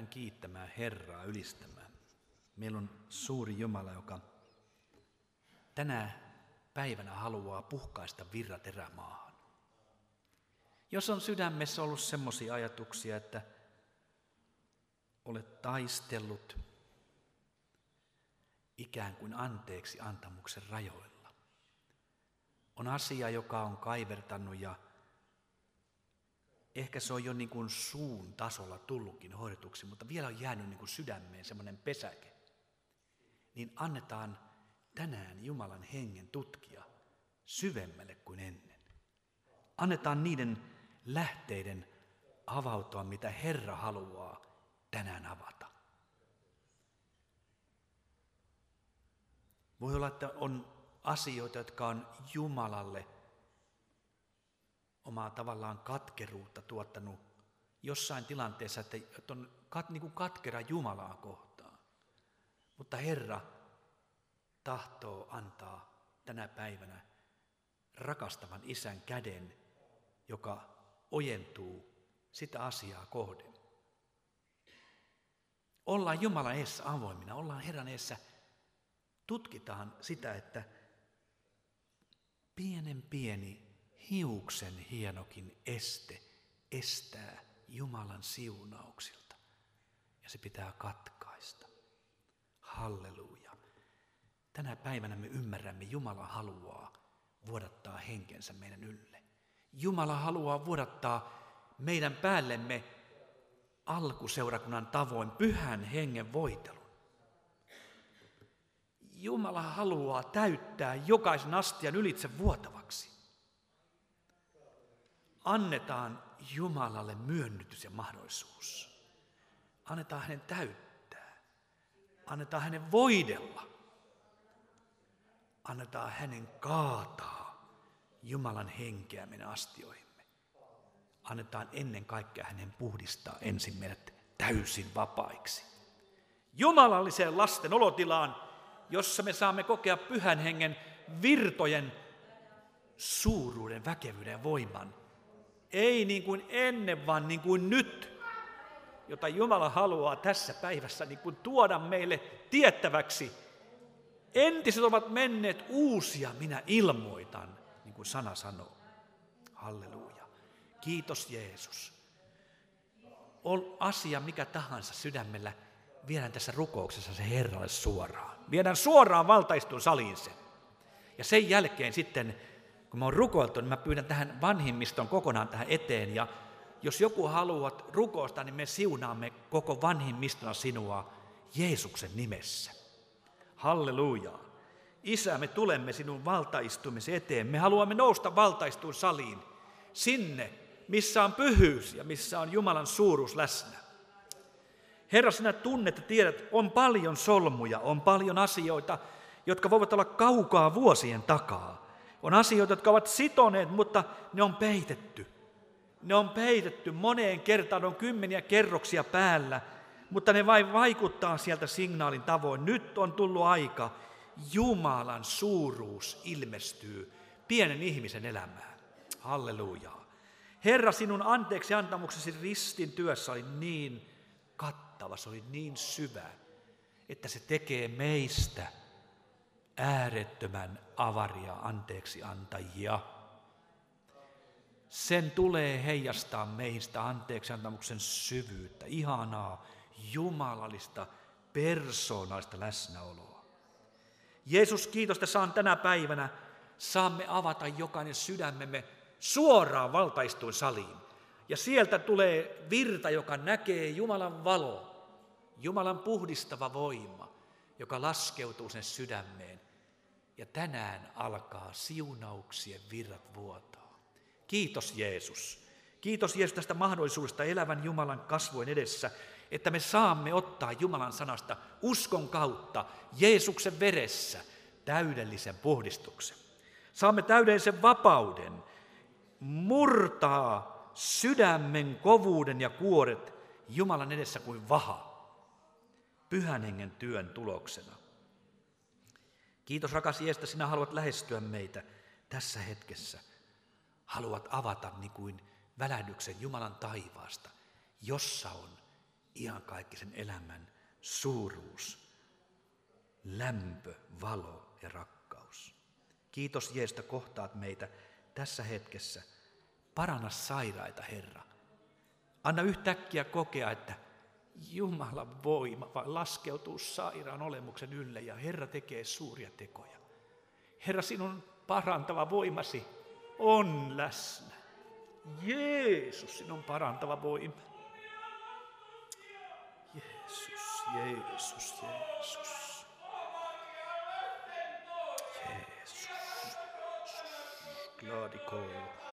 pyydetään kiittämään Herraa, ylistämään. Meillä on suuri Jumala, joka tänä päivänä haluaa puhkaista virrat erämaahan. Jos on sydämessä ollut semmoisia ajatuksia, että olet taistellut ikään kuin anteeksi antamuksen rajoilla. On asia, joka on kaivertanut ja ehkä se on jo niin kuin suun tasolla tullutkin hoidetuksi, mutta vielä on jäänyt niin kuin sydämeen semmoinen pesäke. Niin annetaan tänään Jumalan hengen tutkia syvemmälle kuin ennen. Annetaan niiden lähteiden avautua, mitä Herra haluaa tänään avata. Voi olla, että on asioita, jotka on Jumalalle omaa tavallaan katkeruutta tuottanut jossain tilanteessa, että on kat, niin kuin katkera Jumalaa kohtaan. Mutta Herra tahtoo antaa tänä päivänä rakastavan isän käden, joka ojentuu sitä asiaa kohden. Ollaan Jumalan eessä avoimina, ollaan Herran eessä, tutkitaan sitä, että pienen pieni hiuksen hienokin este estää Jumalan siunauksilta. Ja se pitää katkaista. Halleluja. Tänä päivänä me ymmärrämme, Jumala haluaa vuodattaa henkensä meidän ylle. Jumala haluaa vuodattaa meidän päällemme alkuseurakunnan tavoin pyhän hengen voitelun. Jumala haluaa täyttää jokaisen astian ylitse vuotavaksi. Annetaan Jumalalle myönnytys ja mahdollisuus. Annetaan hänen täyttää. Annetaan hänen voidella. Annetaan hänen kaataa Jumalan henkeä meidän astioihimme. Annetaan ennen kaikkea hänen puhdistaa ensin meidät täysin vapaiksi. Jumalalliseen lasten olotilaan, jossa me saamme kokea pyhän hengen virtojen suuruuden, väkevyyden ja voiman. Ei niin kuin ennen, vaan niin kuin nyt, jota Jumala haluaa tässä päivässä niin kuin tuoda meille tiettäväksi. Entiset ovat menneet uusia, minä ilmoitan, niin kuin sana sanoo. Halleluja. Kiitos Jeesus. On asia mikä tahansa sydämellä, viedään tässä rukouksessa se Herralle suoraan. Viedään suoraan valtaistun saliin se. Ja sen jälkeen sitten kun mä oon rukoiltu, niin mä pyydän tähän vanhimmiston kokonaan tähän eteen. Ja jos joku haluaa rukousta, niin me siunaamme koko vanhimmistona sinua Jeesuksen nimessä. Halleluja. Isä, me tulemme sinun valtaistumisen eteen. Me haluamme nousta valtaistuun saliin, sinne, missä on pyhyys ja missä on Jumalan suuruus läsnä. Herra, sinä tunnet ja tiedät, on paljon solmuja, on paljon asioita, jotka voivat olla kaukaa vuosien takaa. On asioita, jotka ovat sitoneet, mutta ne on peitetty. Ne on peitetty moneen kertaan, on kymmeniä kerroksia päällä, mutta ne vain vaikuttaa sieltä signaalin tavoin. Nyt on tullut aika, Jumalan suuruus ilmestyy pienen ihmisen elämään. Halleluja. Herra, sinun anteeksi antamuksesi ristin työssä oli niin kattava, se oli niin syvä, että se tekee meistä – äärettömän avaria anteeksi antajia. Sen tulee heijastaa meistä anteeksi antamuksen syvyyttä, ihanaa, jumalallista, persoonallista läsnäoloa. Jeesus, kiitos, että saan tänä päivänä, saamme avata jokainen sydämemme suoraan valtaistuin saliin. Ja sieltä tulee virta, joka näkee Jumalan valo, Jumalan puhdistava voima, joka laskeutuu sen sydämeen ja tänään alkaa siunauksien virrat vuotaa. Kiitos Jeesus. Kiitos Jeesus tästä mahdollisuudesta elävän Jumalan kasvojen edessä, että me saamme ottaa Jumalan sanasta uskon kautta Jeesuksen veressä täydellisen puhdistuksen. Saamme täydellisen vapauden murtaa sydämen kovuuden ja kuoret Jumalan edessä kuin vaha pyhän hengen työn tuloksena. Kiitos rakas Jeesus, sinä haluat lähestyä meitä tässä hetkessä. Haluat avata niin kuin välähdyksen Jumalan taivaasta, jossa on iankaikkisen elämän suuruus, lämpö, valo ja rakkaus. Kiitos Jeesusta kohtaat meitä tässä hetkessä. Parana sairaita, Herra. Anna yhtäkkiä kokea, että Jumalan voima vai laskeutuu sairaan olemuksen ylle ja Herra tekee suuria tekoja. Herra, sinun parantava voimasi on läsnä. Jeesus, sinun parantava voima. Jeesus, Jeesus, Jeesus. Jeesus. Glad i